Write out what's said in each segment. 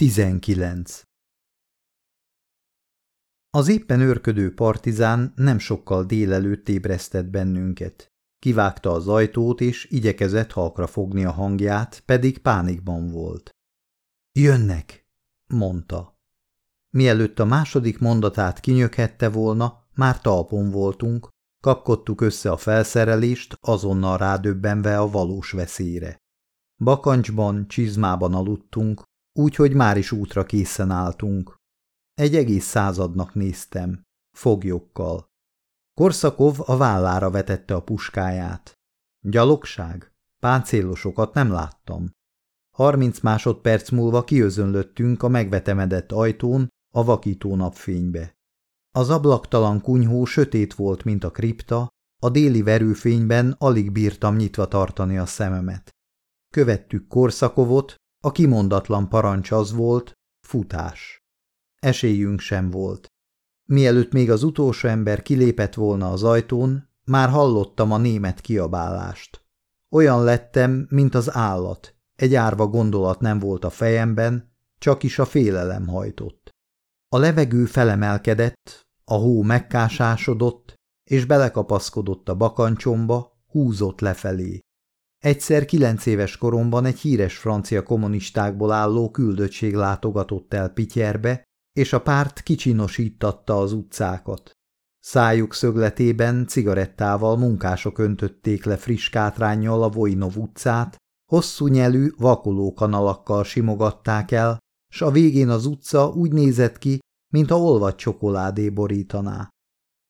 19. Az éppen őrködő partizán nem sokkal délelőtt ébresztett bennünket. Kivágta az ajtót, és igyekezett halkra fogni a hangját, pedig pánikban volt. Jönnek, mondta. Mielőtt a második mondatát kinyöghette volna, már talpon voltunk, kapkodtuk össze a felszerelést, azonnal rádöbbenve a valós veszélyre. Bakancsban, csizmában aludtunk, úgyhogy már is útra készen álltunk. Egy egész századnak néztem, foglyokkal. Korszakov a vállára vetette a puskáját. Gyalogság? Páncélosokat nem láttam. Harminc másodperc múlva kiözönlöttünk a megvetemedett ajtón a vakító napfénybe. Az ablaktalan kunyhó sötét volt, mint a kripta, a déli verőfényben alig bírtam nyitva tartani a szememet. Követtük Korszakovot, a kimondatlan parancs az volt, futás. Esélyünk sem volt. Mielőtt még az utolsó ember kilépett volna az ajtón, már hallottam a német kiabálást. Olyan lettem, mint az állat. Egy árva gondolat nem volt a fejemben, csak is a félelem hajtott. A levegő felemelkedett, a hó megkásásodott, és belekapaszkodott a bakancsomba, húzott lefelé. Egyszer kilenc éves koromban egy híres francia kommunistákból álló küldöttség látogatott el Pityerbe, és a párt kicsinosítatta az utcákat. Szájuk szögletében cigarettával munkások öntötték le friss kátrányjal a Vojnov utcát, hosszú nyelű, vakoló kanalakkal simogatták el, s a végén az utca úgy nézett ki, mint a olvad csokoládé borítaná.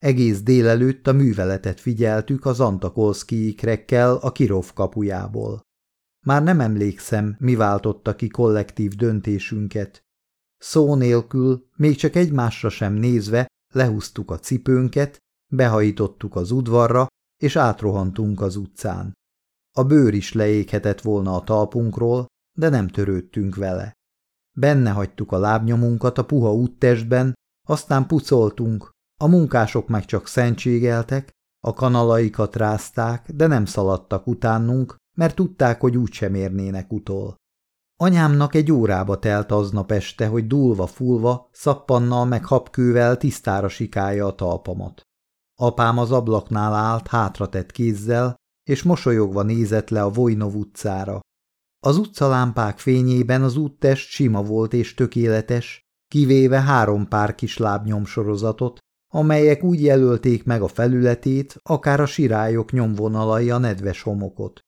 Egész délelőtt a műveletet figyeltük az Antakolszki-ikrekkel a Kirov kapujából. Már nem emlékszem, mi váltotta ki kollektív döntésünket. Szó nélkül, még csak egymásra sem nézve, lehúztuk a cipőnket, behajítottuk az udvarra, és átrohantunk az utcán. A bőr is leéghetett volna a talpunkról, de nem törődtünk vele. Benne hagytuk a lábnyomunkat a puha úttestben, aztán pucoltunk, a munkások meg csak szentségeltek, a kanalaikat rázták, de nem szaladtak utánunk, mert tudták, hogy úgysem érnének utol. Anyámnak egy órába telt aznap este, hogy dúlva-fulva, szappannal meg habkővel tisztára sikálja a talpamat. Apám az ablaknál állt hátratett kézzel, és mosolyogva nézett le a Vojnov utcára. Az utcalámpák fényében az úttest sima volt és tökéletes, kivéve három pár kis lábnyomsorozatot, amelyek úgy jelölték meg a felületét, akár a sirályok nyomvonalai a nedves homokot.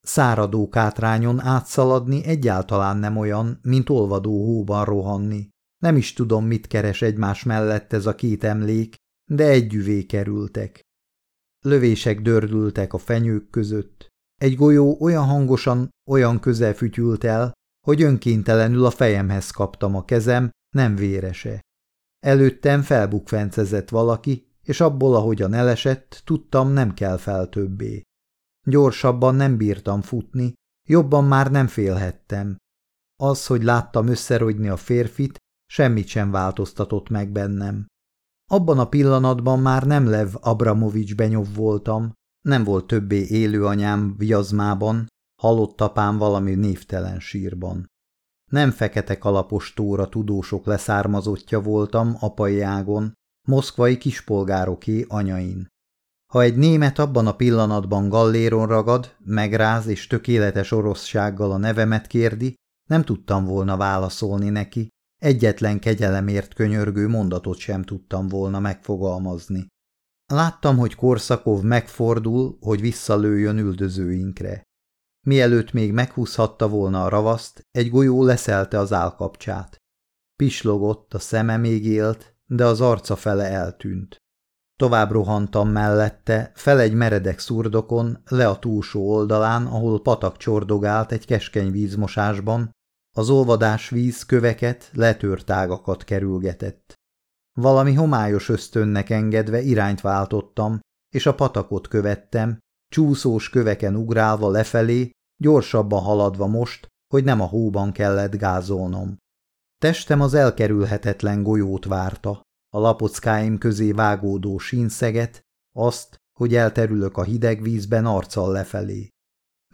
Száradó kátrányon átszaladni egyáltalán nem olyan, mint olvadó hóban rohanni. Nem is tudom, mit keres egymás mellett ez a két emlék, de együvé kerültek. Lövések dördültek a fenyők között. Egy golyó olyan hangosan, olyan közel fütyült el, hogy önkéntelenül a fejemhez kaptam a kezem, nem vérese. Előttem felbukfencezett valaki, és abból, ahogyan elesett, tudtam, nem kell fel többé. Gyorsabban nem bírtam futni, jobban már nem félhettem. Az, hogy láttam összerogyni a férfit, semmit sem változtatott meg bennem. Abban a pillanatban már nem Lev Abramovics benyov voltam, nem volt többé élő anyám viazmában, halott apám valami névtelen sírban. Nem fekete kalapos tóra tudósok leszármazottja voltam apai ágon, moszkvai kispolgároké anyain. Ha egy német abban a pillanatban galléron ragad, megráz és tökéletes oroszsággal a nevemet kérdi, nem tudtam volna válaszolni neki, egyetlen kegyelemért könyörgő mondatot sem tudtam volna megfogalmazni. Láttam, hogy Korszakov megfordul, hogy visszalőjön üldözőinkre. Mielőtt még meghúzhatta volna a ravaszt, egy golyó leszelte az állkapcsát. Pislogott, a szeme még élt, de az arca fele eltűnt. Tovább rohantam mellette, fel egy meredek szurdokon, le a túlsó oldalán, ahol patak csordogált egy keskeny vízmosásban, az olvadás víz köveket, letört ágakat kerülgetett. Valami homályos ösztönnek engedve irányt váltottam, és a patakot követtem, csúszós köveken ugrálva lefelé, gyorsabban haladva most, hogy nem a hóban kellett gázolnom. Testem az elkerülhetetlen golyót várta, a lapockáim közé vágódó sínszeget, azt, hogy elterülök a hideg vízben arccal lefelé.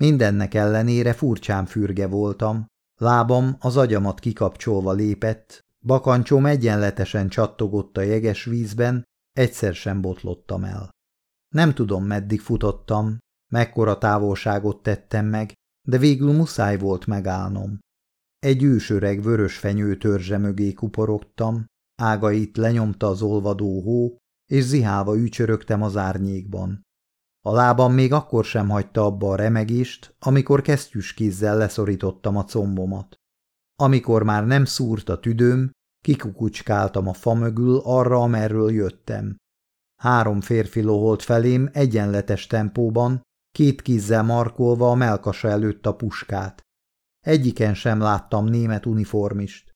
Mindennek ellenére furcsán fürge voltam, Lábam az agyamat kikapcsolva lépett, bakancsom egyenletesen csattogott a jeges vízben, egyszer sem botlottam el. Nem tudom, meddig futottam, mekkora távolságot tettem meg, de végül muszáj volt megállnom. Egy ősöreg vörös fenyő törzse mögé kuporogtam, ágait lenyomta az olvadó hó, és zihálva ücsörögtem az árnyékban. A lábam még akkor sem hagyta abba a remegést, amikor kesztyűs kézzel leszorítottam a combomat. Amikor már nem szúrt a tüdőm, kikukucskáltam a fa mögül arra, amerről jöttem. Három férfi loholt felém egyenletes tempóban, két kézzel markolva a melkasa előtt a puskát. Egyiken sem láttam német uniformist.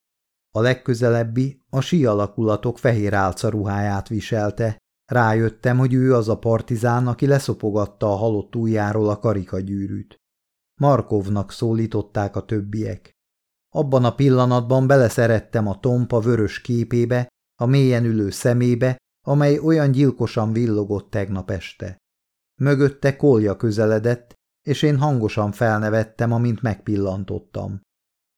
A legközelebbi a sí alakulatok fehér álca ruháját viselte. Rájöttem, hogy ő az a partizán, aki leszopogatta a halott ujjáról a karikagyűrűt. Markovnak szólították a többiek. Abban a pillanatban beleszerettem a tompa vörös képébe, a mélyen ülő szemébe, amely olyan gyilkosan villogott tegnap este. Mögötte kolja közeledett, és én hangosan felnevettem, amint megpillantottam.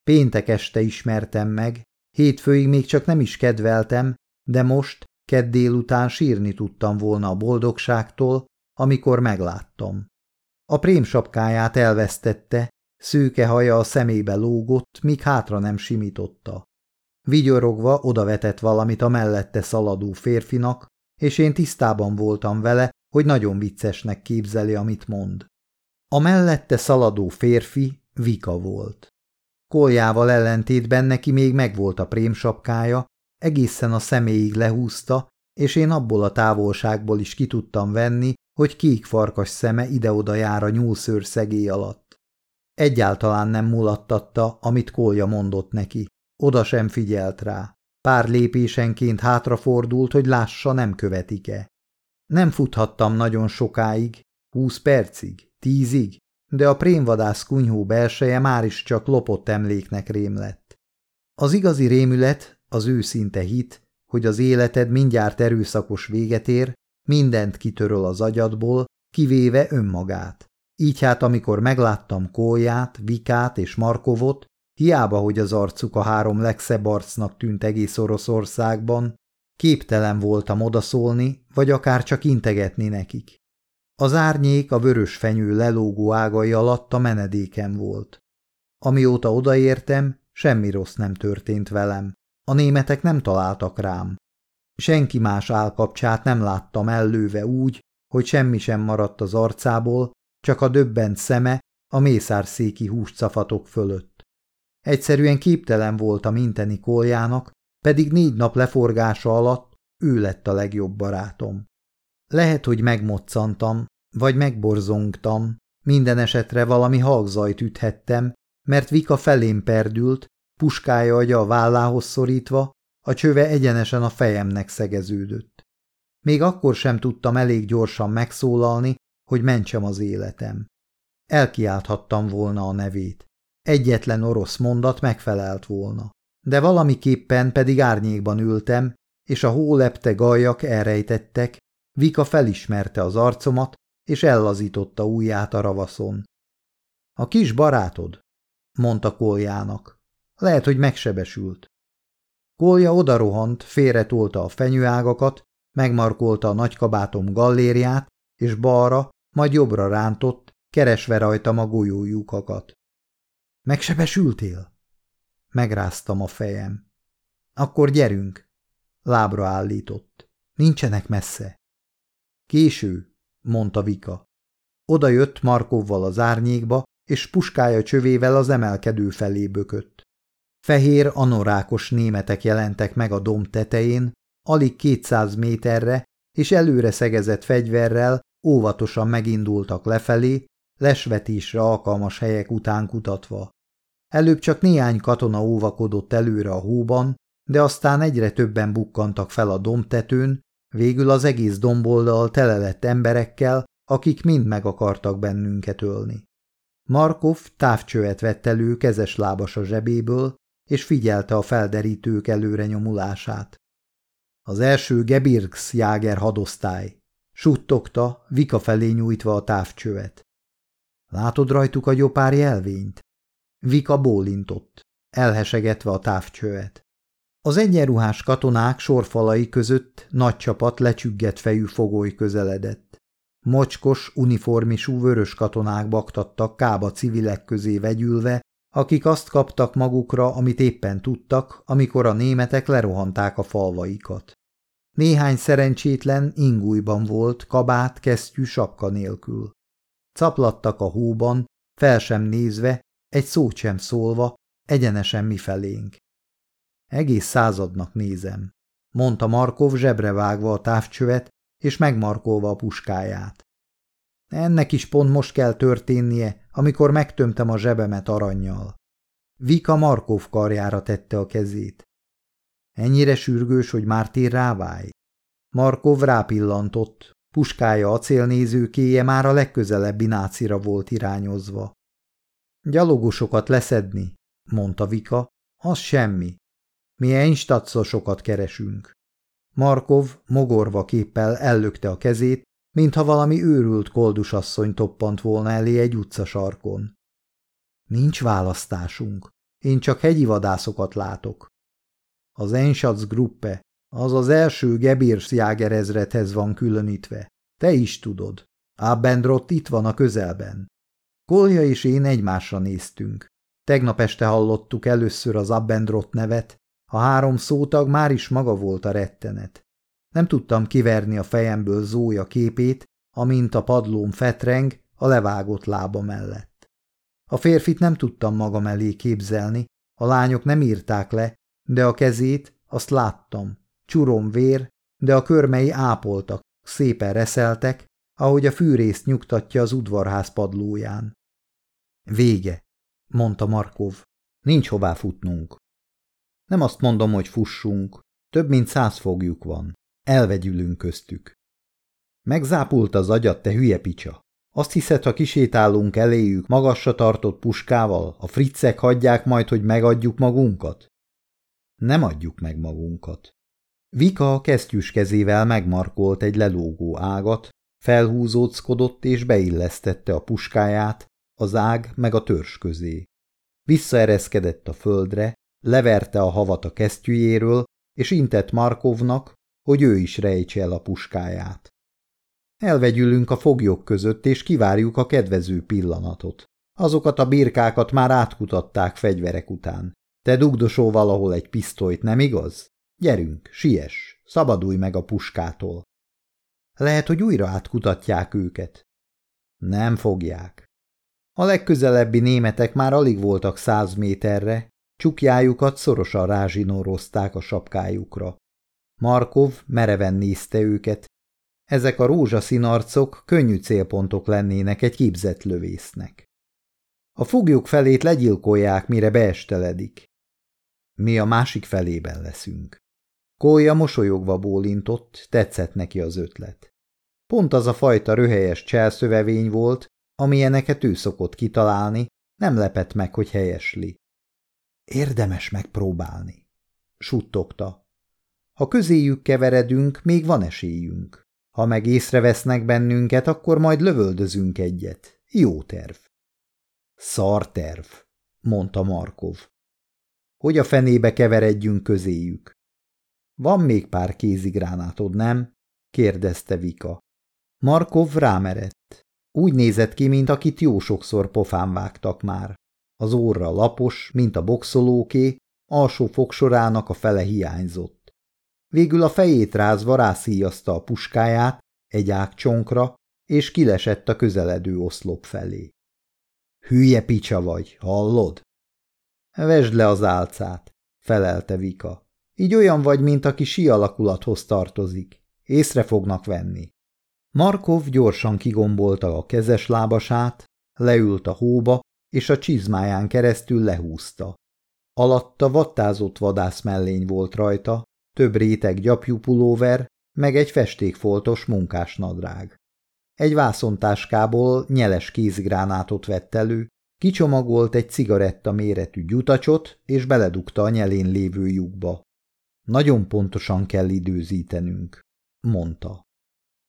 Péntek este ismertem meg, hétfőig még csak nem is kedveltem, de most, kedd délután sírni tudtam volna a boldogságtól, amikor megláttam. A prémsapkáját elvesztette, szőke haja a szemébe lógott, míg hátra nem simította. Vigyorogva odavetett valamit a mellette szaladó férfinak, és én tisztában voltam vele, hogy nagyon viccesnek képzeli, amit mond. A mellette szaladó férfi Vika volt. Koljával ellentétben neki még megvolt a prémsapkája, egészen a személyig lehúzta, és én abból a távolságból is ki tudtam venni, hogy kék farkas szeme ide-oda jár a nyúlszőr szegély alatt. Egyáltalán nem mulattatta, amit Kolja mondott neki. Oda sem figyelt rá. Pár lépésenként hátrafordult, hogy lássa, nem követik-e. Nem futhattam nagyon sokáig, húsz percig, tízig, de a prémvadász kunyhó belseje már is csak lopott emléknek rém lett. Az igazi rémület, az őszinte hit, hogy az életed mindjárt erőszakos véget ér, mindent kitöröl az agyadból, kivéve önmagát. Így hát, amikor megláttam Kóját, Vikát és Markovot, hiába, hogy az arcuk a három legszebb arcnak tűnt egész Oroszországban, képtelen voltam odaszólni, vagy akár csak integetni nekik. Az árnyék a vörös fenyő lelógó ágai alatt a menedékem volt. Amióta odaértem, semmi rossz nem történt velem. A németek nem találtak rám. Senki más állkapcsát nem láttam ellőve úgy, hogy semmi sem maradt az arcából, csak a döbbent szeme a mészárszéki húscafatok fölött. Egyszerűen képtelen voltam inteni koljának, pedig négy nap leforgása alatt ő lett a legjobb barátom. Lehet, hogy megmoccantam, vagy megborzongtam, minden esetre valami halkzajt üthettem, mert Vika felém perdült, puskája agya a vállához szorítva, a csöve egyenesen a fejemnek szegeződött. Még akkor sem tudtam elég gyorsan megszólalni, hogy mentsem az életem. Elkiálthattam volna a nevét. Egyetlen orosz mondat megfelelt volna. De valamiképpen pedig árnyékban ültem, és a hólepte gajak elrejtettek, Vika felismerte az arcomat, és ellazította ujját a ravaszon. A kis barátod, mondta Koljának. Lehet, hogy megsebesült. Kolja odarohant, félretolta a fenyőágakat, megmarkolta a nagykabátom gallériát, és balra, majd jobbra rántott, keresve rajtam a golyójukakat. Megsebesültél? Megráztam a fejem. Akkor gyerünk. Lábra állított. Nincsenek messze. Késő, mondta Vika. Oda jött Markovval az árnyékba, és puskája csövével az emelkedő felé bökött. Fehér, anorákos németek jelentek meg a domb tetején, alig kétszáz méterre, és előre szegezett fegyverrel óvatosan megindultak lefelé, lesvetésre alkalmas helyek után kutatva. Előbb csak néhány katona óvakodott előre a hóban, de aztán egyre többen bukkantak fel a dombtetőn, végül az egész domboldal tele lett emberekkel, akik mind meg akartak bennünket ölni. Markov távcsövet vett elő kezes lábas a zsebéből, és figyelte a felderítők előre nyomulását. Az első Gebirgs jáger hadosztály. Suttogta, vika felé nyújtva a távcsövet. Látod rajtuk a gyopár jelvényt? Vika bólintott, elhesegetve a távcsövet. Az egyenruhás katonák sorfalai között nagy csapat lecsüggett fejű fogoly közeledett. Mocskos, uniformisú vörös katonák baktattak kába civilek közé vegyülve, akik azt kaptak magukra, amit éppen tudtak, amikor a németek lerohanták a falvaikat. Néhány szerencsétlen ingújban volt, kabát, kesztyű, sapka nélkül. Caplattak a hóban, fel sem nézve, egy szót sem szólva, egyenesen mifelénk. Egész századnak nézem, mondta Markov zsebre vágva a távcsövet és megmarkolva a puskáját. Ennek is pont most kell történnie, amikor megtömtem a zsebemet aranyjal. Vika Markov karjára tette a kezét. Ennyire sürgős, hogy Mártír ráválj? Markov rápillantott, puskája acélnézőkéje már a legközelebbi nácira volt irányozva. Gyalogosokat leszedni, mondta Vika, az semmi. Mi einstatsosokat keresünk. Markov mogorva képpel ellökte a kezét, mintha valami őrült koldusasszony toppant volna elé egy utcasarkon. Nincs választásunk. Én csak hegyi vadászokat látok. Az Gruppe, az az első Gebirgsjáger ezredhez van különítve. Te is tudod. Abendrott itt van a közelben. Kolja és én egymásra néztünk. Tegnap este hallottuk először az Abendrott nevet, a három szótag már is maga volt a rettenet. Nem tudtam kiverni a fejemből Zója képét, amint a padlón fetreng a levágott lába mellett. A férfit nem tudtam magam elé képzelni, a lányok nem írták le, de a kezét azt láttam. Csurom vér, de a körmei ápoltak, szépen reszeltek, ahogy a fűrészt nyugtatja az udvarház padlóján. Vége, mondta Markov. Nincs hová futnunk. Nem azt mondom, hogy fussunk. Több mint száz fogjuk van. Elvegyülünk köztük. Megzápult az agyat, te hülye picsa. Azt hiszed, ha kisétálunk eléjük magasra tartott puskával, a friccek hagyják majd, hogy megadjuk magunkat? Nem adjuk meg magunkat. Vika a kesztyűs kezével megmarkolt egy lelógó ágat, felhúzóckodott és beillesztette a puskáját, az ág meg a törzs közé. Visszaereszkedett a földre, leverte a havat a kesztyűjéről, és intett Markovnak, hogy ő is rejtse el a puskáját. Elvegyülünk a foglyok között, és kivárjuk a kedvező pillanatot. Azokat a birkákat már átkutatták fegyverek után. Te dugdosol valahol egy pisztolyt, nem igaz? Gyerünk, siess, szabadulj meg a puskától. Lehet, hogy újra átkutatják őket. Nem fogják. A legközelebbi németek már alig voltak száz méterre, csukjájukat szorosan rázsinórozták a sapkájukra. Markov mereven nézte őket. Ezek a rózsaszín arcok könnyű célpontok lennének egy képzett lövésznek. A foglyok felét legyilkolják, mire beesteledik. Mi a másik felében leszünk. Kólya mosolyogva bólintott, tetszett neki az ötlet. Pont az a fajta röhelyes cselszövevény volt, amilyeneket ő szokott kitalálni, nem lepett meg, hogy helyesli. Érdemes megpróbálni, suttogta. Ha közéjük keveredünk, még van esélyünk. Ha meg észrevesznek bennünket, akkor majd lövöldözünk egyet. Jó terv. Szar terv, mondta Markov. Hogy a fenébe keveredjünk közéjük? Van még pár kézigránátod, nem? kérdezte Vika. Markov rámerett. Úgy nézett ki, mint akit jó sokszor pofán vágtak már. Az óra lapos, mint a boxolóké, alsó fogsorának a fele hiányzott. Végül a fejét rázva rászíjazta a puskáját egy ágcsonkra, és kilesett a közeledő oszlop felé. Hülye picsa vagy, hallod? Vesd le az álcát, felelte Vika. Így olyan vagy, mint aki si alakulathoz tartozik. Észre fognak venni. Markov gyorsan kigombolta a kezes lábasát, leült a hóba, és a csizmáján keresztül lehúzta. Alatta vattázott vadász mellény volt rajta, több réteg gyapjú pulóver, meg egy festékfoltos munkásnadrág. Egy vászontáskából nyeles kézigránátot vett elő, kicsomagolt egy cigaretta méretű gyutacsot, és beledugta a nyelén lévő lyukba. Nagyon pontosan kell időzítenünk, mondta.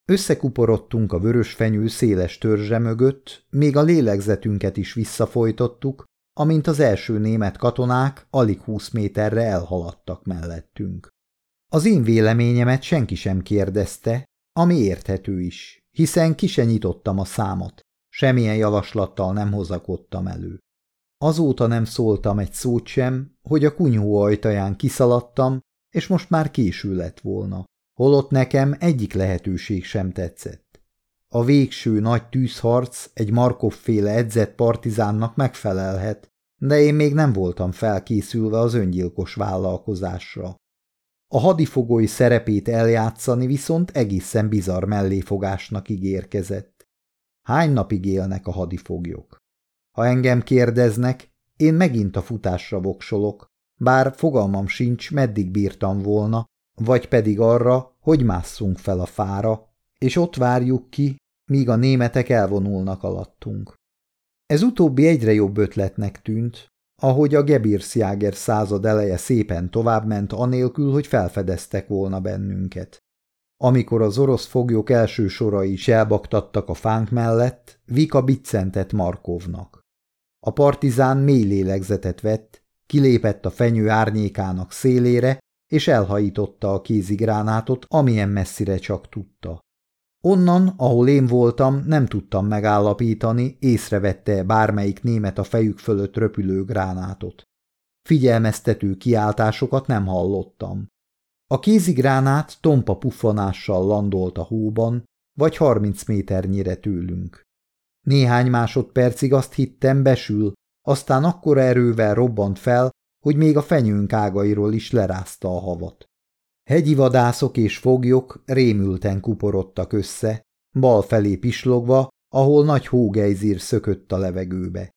Összekuporodtunk a vörös fenyő széles törzse mögött, még a lélegzetünket is visszafolytottuk, amint az első német katonák alig húsz méterre elhaladtak mellettünk. Az én véleményemet senki sem kérdezte, ami érthető is, hiszen ki se nyitottam a számot, semmilyen javaslattal nem hozakodtam elő. Azóta nem szóltam egy szót sem, hogy a kunyhó ajtaján kiszaladtam, és most már késő lett volna, holott nekem egyik lehetőség sem tetszett. A végső nagy tűzharc egy Markov-féle edzett partizánnak megfelelhet, de én még nem voltam felkészülve az öngyilkos vállalkozásra. A hadifogói szerepét eljátszani viszont egészen bizarr melléfogásnak ígérkezett. Hány napig élnek a hadifoglyok? Ha engem kérdeznek, én megint a futásra voksolok, bár fogalmam sincs, meddig bírtam volna, vagy pedig arra, hogy másszunk fel a fára, és ott várjuk ki, míg a németek elvonulnak alattunk. Ez utóbbi egyre jobb ötletnek tűnt, ahogy a Gebirszjáger század eleje szépen továbbment anélkül, hogy felfedeztek volna bennünket. Amikor az orosz foglyok első sorai is elbaktattak a fánk mellett, Vika biccentett Markovnak. A partizán mély lélegzetet vett, kilépett a fenyő árnyékának szélére, és elhajította a kézigránátot, amilyen messzire csak tudta. Onnan, ahol én voltam, nem tudtam megállapítani, észrevette bármelyik német a fejük fölött röpülő gránátot. Figyelmeztető kiáltásokat nem hallottam. A kézigránát tompa puffanással landolt a hóban, vagy harminc méternyire tőlünk. Néhány másodpercig azt hittem besül, aztán akkora erővel robbant fel, hogy még a fenyőnk ágairól is lerázta a havat. Hegyi vadászok és foglyok rémülten kuporodtak össze, bal felé pislogva, ahol nagy hógejzír szökött a levegőbe.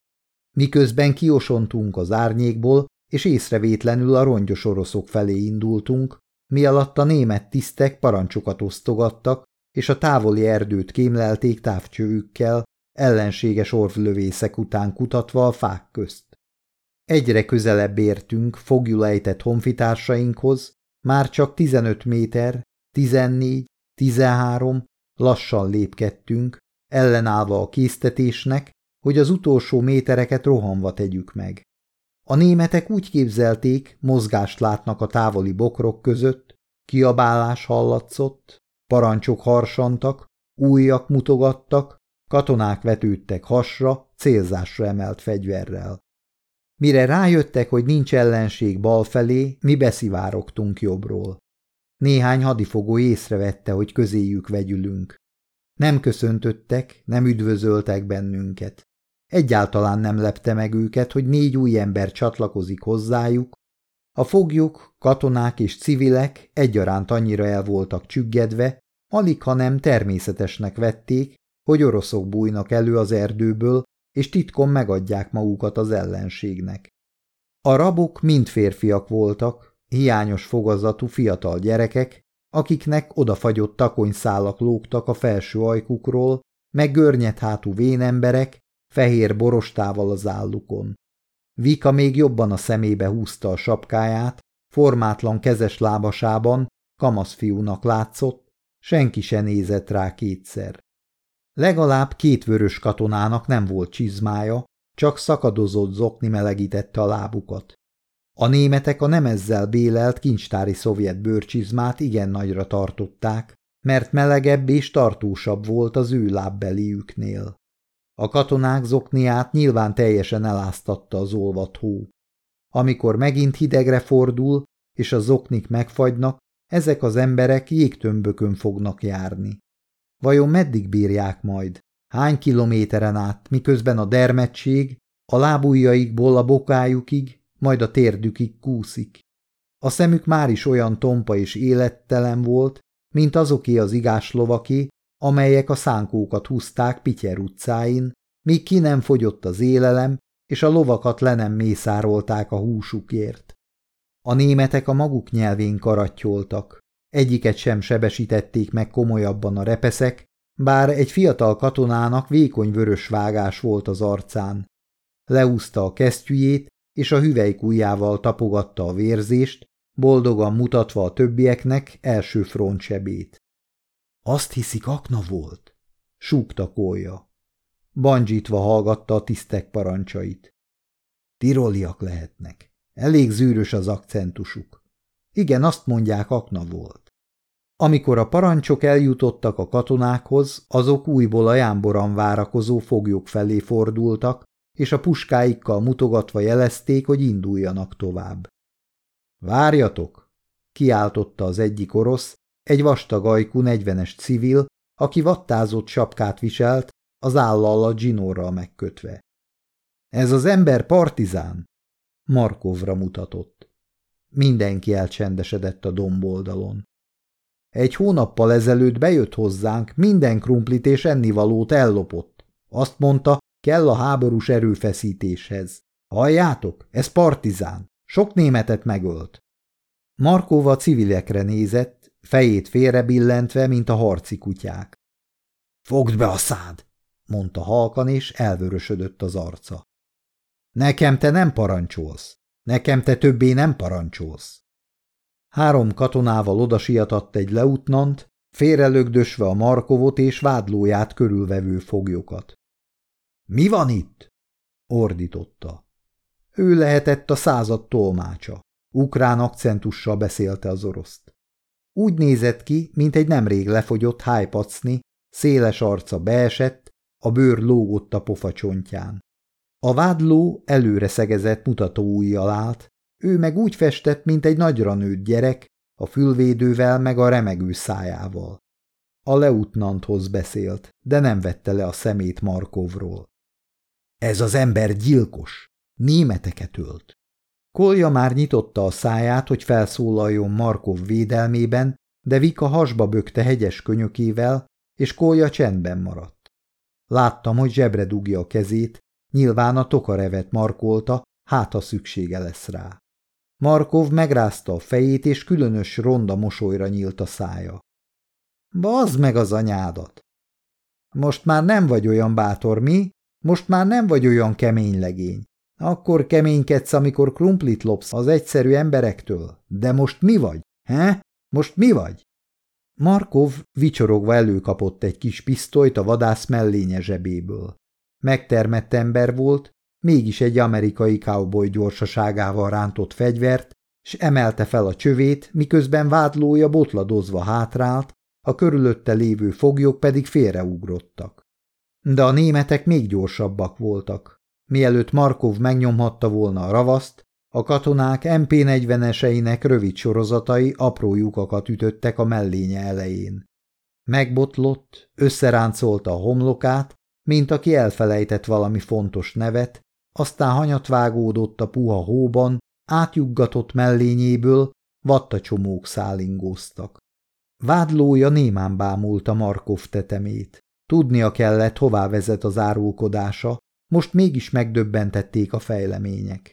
Miközben kiosontunk az árnyékból, és észrevétlenül a rongyos oroszok felé indultunk, mi alatt a német tisztek parancsokat osztogattak, és a távoli erdőt kémlelték távcsövükkel, ellenséges orvlövészek után kutatva a fák közt. Egyre közelebb értünk fogjulejtett honfitársainkhoz, már csak 15 méter, 14, 13, lassan lépkedtünk, ellenállva a késztetésnek, hogy az utolsó métereket rohanva tegyük meg. A németek úgy képzelték, mozgást látnak a távoli bokrok között, kiabálás hallatszott, parancsok harsantak, újak mutogattak, katonák vetődtek hasra, célzásra emelt fegyverrel. Mire rájöttek, hogy nincs ellenség bal felé, mi beszivárogtunk jobbról. Néhány hadifogó észrevette, hogy közéjük vegyülünk. Nem köszöntöttek, nem üdvözöltek bennünket. Egyáltalán nem lepte meg őket, hogy négy új ember csatlakozik hozzájuk. A foglyok, katonák és civilek egyaránt annyira el voltak csüggedve, alig ha nem természetesnek vették, hogy oroszok bújnak elő az erdőből, és titkon megadják magukat az ellenségnek. A rabok mind férfiak voltak, hiányos fogazatú fiatal gyerekek, akiknek odafagyott takonyszálak lógtak a felső ajkukról, meg görnyethátú vénemberek, fehér borostával az állukon. Vika még jobban a szemébe húzta a sapkáját, formátlan kezes lábasában, kamaszfiúnak látszott, senki se nézett rá kétszer. Legalább két vörös katonának nem volt csizmája, csak szakadozott zokni melegítette a lábukat. A németek a nem ezzel bélelt kincstári szovjet bőrcsizmát igen nagyra tartották, mert melegebb és tartósabb volt az ő lábbeliüknél. A katonák zokniát nyilván teljesen eláztatta az olvat hó. Amikor megint hidegre fordul, és a zoknik megfagynak, ezek az emberek jégtömbökön fognak járni. Vajon meddig bírják majd? Hány kilométeren át, miközben a dermetség a lábujjaikból a bokájukig, majd a térdükig kúszik? A szemük már is olyan tompa és élettelen volt, mint azoké az igáslovaké, amelyek a szánkókat húzták Pityer utcáin, míg ki nem fogyott az élelem, és a lovakat le nem mészárolták a húsukért. A németek a maguk nyelvén karattyoltak, Egyiket sem sebesítették meg komolyabban a repeszek, bár egy fiatal katonának vékony vörös vágás volt az arcán. Leúzta a kesztyűjét, és a hüvelykújjával tapogatta a vérzést, boldogan mutatva a többieknek első frontsebét. Azt hiszik, akna volt? súgta kólya. Bandzsítva hallgatta a tisztek parancsait. Tiroliak lehetnek. Elég zűrös az akcentusuk. Igen, azt mondják, akna volt. Amikor a parancsok eljutottak a katonákhoz, azok újból a jámboran várakozó foglyok felé fordultak, és a puskáikkal mutogatva jelezték, hogy induljanak tovább. Várjatok! kiáltotta az egyik orosz, egy vastag ajkú negyvenes civil, aki vattázott sapkát viselt, az állal a zsinórral megkötve. Ez az ember partizán! Markovra mutatott. Mindenki elcsendesedett a domboldalon. Egy hónappal ezelőtt bejött hozzánk, minden krumplit és ennivalót ellopott. Azt mondta, kell a háborús erőfeszítéshez. Halljátok, ez partizán. Sok németet megölt. Markova civilekre nézett, fejét félrebillentve, mint a harci kutyák. Fogd be a szád, mondta halkan, és elvörösödött az arca. Nekem te nem parancsolsz. Nekem te többé nem parancsolsz. Három katonával odasiatadt egy leutnant, félrelögdösve a Markovot és vádlóját körülvevő foglyokat. – Mi van itt? – ordította. Ő lehetett a század tolmácsa. Ukrán akcentussal beszélte az oroszt. Úgy nézett ki, mint egy nemrég lefogyott hájpacni, széles arca beesett, a bőr lógott a pofacsontján. A vádló előre szegezett mutatóujjal állt, ő meg úgy festett, mint egy nagyra nőtt gyerek, a fülvédővel meg a remegő szájával. A leutnanthoz beszélt, de nem vette le a szemét Markovról. Ez az ember gyilkos, németeket ölt. Kolja már nyitotta a száját, hogy felszólaljon Markov védelmében, de Vika hasba bökte hegyes könyökével, és Kolja csendben maradt. Láttam, hogy zsebre dugja a kezét, nyilván a tokarevet markolta, hát ha szüksége lesz rá. Markov megrázta a fejét, és különös ronda mosolyra nyílt a szája. Bazd meg az anyádat! Most már nem vagy olyan bátor, mi? Most már nem vagy olyan kemény legény. Akkor keménykedsz, amikor krumplit lopsz az egyszerű emberektől. De most mi vagy, he? Most mi vagy? Markov vicsorogva előkapott egy kis pisztolyt a vadász mellénye zsebéből. Megtermett ember volt, mégis egy amerikai cowboy gyorsaságával rántott fegyvert, s emelte fel a csövét, miközben vádlója botladozva hátrált, a körülötte lévő foglyok pedig félreugrottak. De a németek még gyorsabbak voltak. Mielőtt Markov megnyomhatta volna a ravaszt, a katonák MP40-eseinek rövid sorozatai apró lyukakat ütöttek a mellénye elején. Megbotlott, összeráncolta a homlokát, mint aki elfelejtett valami fontos nevet, aztán hanyat vágódott a puha hóban, átjuggatott mellényéből, vattacsomók szálingóztak. Vádlója némán bámulta Markov tetemét. Tudnia kellett, hová vezet az árulkodása, most mégis megdöbbentették a fejlemények.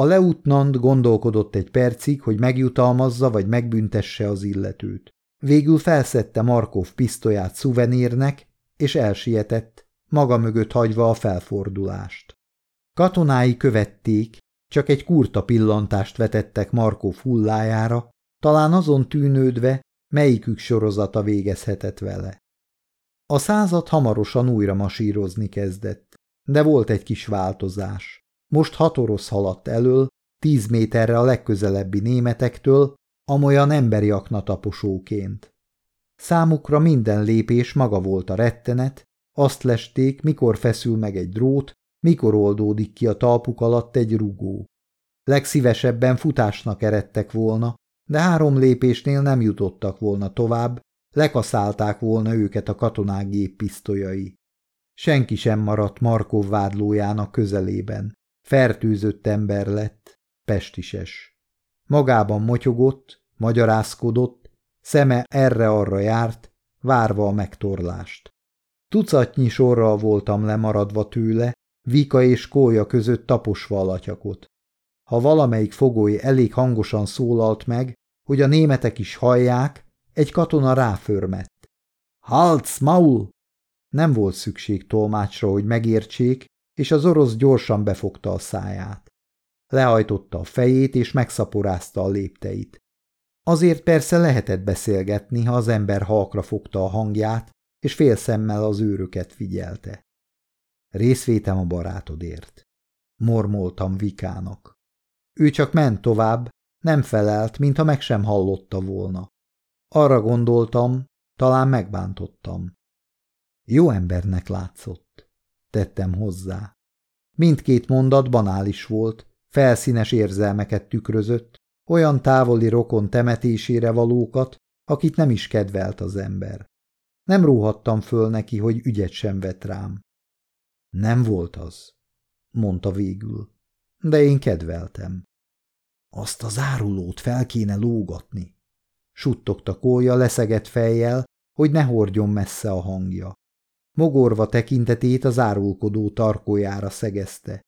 A leutnant gondolkodott egy percig, hogy megjutalmazza vagy megbüntesse az illetőt. Végül felszette Markov pisztolyát szuvenírnek, és elsietett, maga mögött hagyva a felfordulást. Katonái követték, csak egy kurta pillantást vetettek Markov hullájára, talán azon tűnődve, melyikük sorozata végezhetett vele. A század hamarosan újra masírozni kezdett, de volt egy kis változás. Most hat orosz haladt elől, tíz méterre a legközelebbi németektől, amolyan emberi aknataposóként. Számukra minden lépés maga volt a rettenet, azt lesték, mikor feszül meg egy drót, mikor oldódik ki a talpuk alatt egy rugó. Legszívesebben futásnak eredtek volna, de három lépésnél nem jutottak volna tovább, lekaszálták volna őket a katonák géppisztolyai. Senki sem maradt Markov vádlójának közelében. Fertőzött ember lett, pestises. Magában motyogott, magyarázkodott, szeme erre-arra járt, várva a megtorlást. Tucatnyi sorral voltam lemaradva tőle, Vika és Kólya között taposva a. Ha valamelyik fogoly elég hangosan szólalt meg, hogy a németek is hallják, egy katona ráförmett. Haltz, Maul! Nem volt szükség tolmácsra, hogy megértsék, és az orosz gyorsan befogta a száját. Lehajtotta a fejét, és megszaporázta a lépteit. Azért persze lehetett beszélgetni, ha az ember halkra fogta a hangját, és félszemmel az őröket figyelte. Részvétem a barátodért. mormoltam Vikának. Ő csak ment tovább, nem felelt, mintha meg sem hallotta volna. Arra gondoltam, talán megbántottam. Jó embernek látszott, tettem hozzá. Mindkét mondat banális volt, felszínes érzelmeket tükrözött, olyan távoli rokon temetésére valókat, akit nem is kedvelt az ember. Nem róhattam föl neki, hogy ügyet sem vett rám. Nem volt az, mondta végül, de én kedveltem. Azt az árulót fel kéne lógatni, suttogta kólya leszegett fejjel, hogy ne hordjon messze a hangja. Mogorva tekintetét az árulkodó tarkójára szegezte.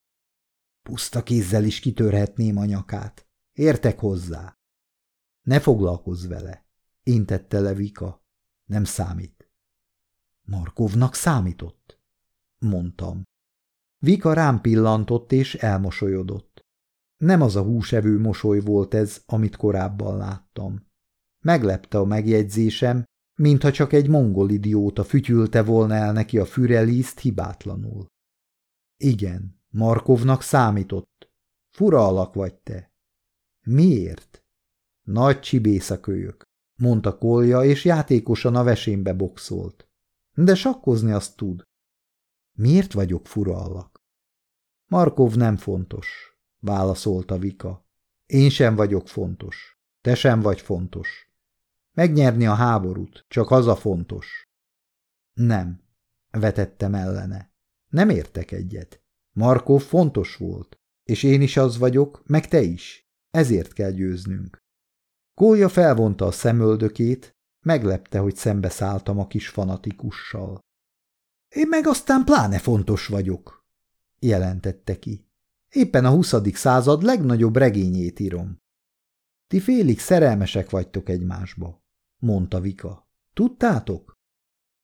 Puszta kézzel is kitörhetném a nyakát. Értek hozzá. Ne foglalkozz vele, intette le Vika. Nem számít. Markovnak számított, mondtam. Vika rám pillantott és elmosolyodott. Nem az a húsevő mosoly volt ez, amit korábban láttam. Meglepte a megjegyzésem, mintha csak egy mongol idióta fütyülte volna el neki a fürelízt hibátlanul. Igen, Markovnak számított. Fura alak vagy te. Miért? Nagy csibészakölyök, mondta Kolja, és játékosan a vesémbe boxolt. De sakkozni azt tud. Miért vagyok fura alak? Markov nem fontos, válaszolta Vika. Én sem vagyok fontos. Te sem vagy fontos. Megnyerni a háborút, csak az a fontos. Nem, vetettem ellene. Nem értek egyet. Markov fontos volt, és én is az vagyok, meg te is. Ezért kell győznünk. Kólya felvonta a szemöldökét, meglepte, hogy szembeszálltam a kis fanatikussal. Én meg aztán pláne fontos vagyok, jelentette ki. Éppen a huszadik század legnagyobb regényét írom. Ti félig szerelmesek vagytok egymásba mondta Vika. Tudtátok?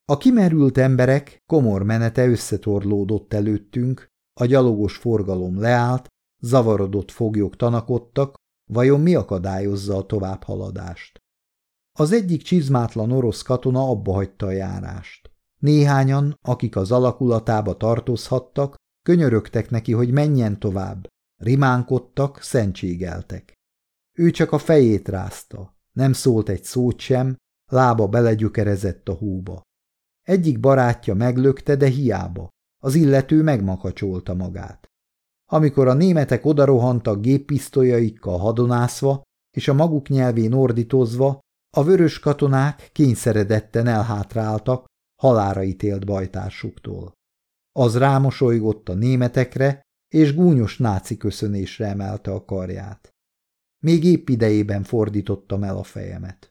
A kimerült emberek komor menete összetorlódott előttünk, a gyalogos forgalom leállt, zavarodott foglyok tanakodtak, vajon mi akadályozza a továbbhaladást? Az egyik csizmátlan orosz katona abba hagyta a járást. Néhányan, akik az alakulatába tartozhattak, könyörögtek neki, hogy menjen tovább, rimánkodtak, szentségeltek. Ő csak a fejét rázta. Nem szólt egy szót sem, lába belegyökerezett a hóba. Egyik barátja meglökte, de hiába. Az illető megmakacsolta magát. Amikor a németek odarohantak géppisztolyaikkal hadonászva, és a maguk nyelvén ordítozva, a vörös katonák kényszeredetten elhátráltak halára ítélt bajtársuktól. Az rámosolygott a németekre, és gúnyos náci köszönésre emelte a karját. Még épp idejében fordítottam el a fejemet.